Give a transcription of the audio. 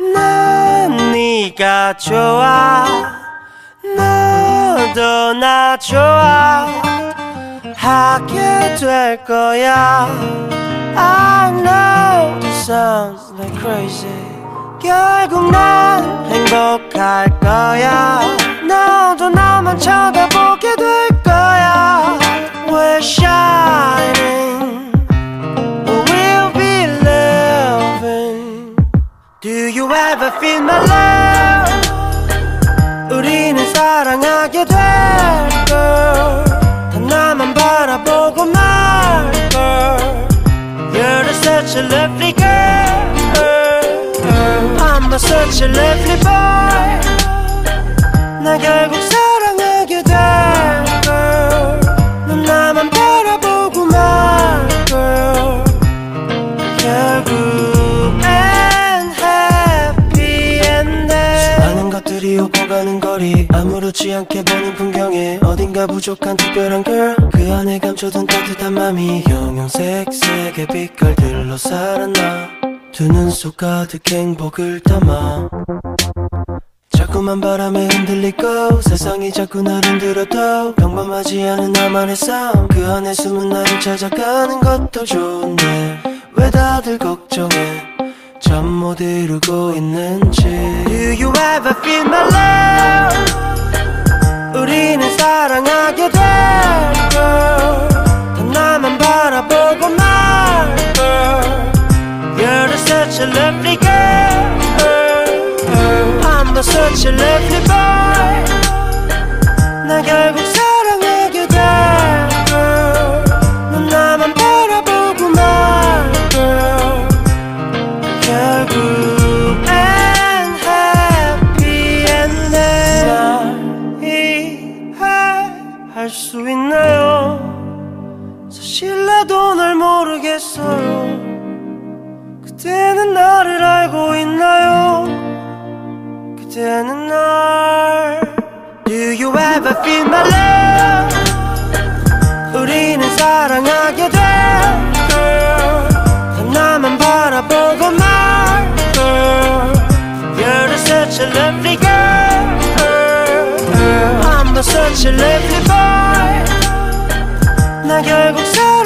난 네가 좋아. 너도 나 좋아. 하게 될 거야. I know this sounds like crazy. 결국 난 행복할 거야. 너도 나만 쳐다보게 Do you ever feel my love 우리는 사랑하게 될걸 다 나만 바라보고 말걸 You're such a lovely girl I'm such a lovely boy 나 결국 것들이 오고 가는 거리. 아무렇지 않게 보는 풍경에 어딘가 부족한 특별한 girl. 그 안에 감춰둔 따뜻한 맘이 형형색색의 빛깔들로 살아나. 두 눈 속 가득 행복을 담아. 자꾸만 바람에 흔들리고 세상이 자꾸 날 흔들어도 평범하지 않은 나만의 삶 그 안에 숨은 나를 찾아가는 것도 좋은데 왜 다들 걱정해 잠못 이루고 있는지 Do you ever feel my love 우리는 사랑하게 될걸 다 나만 바라보고 말걸 You're such a lovely girl I'm such a lovely boy 나 결국 할수 있나요? 사실 나도 널 모르겠어요. 그대는 나를 알고 있나요? 그대는 날 Do you ever feel my love lovely girl I'm such a lovely boy 나 결국 사랑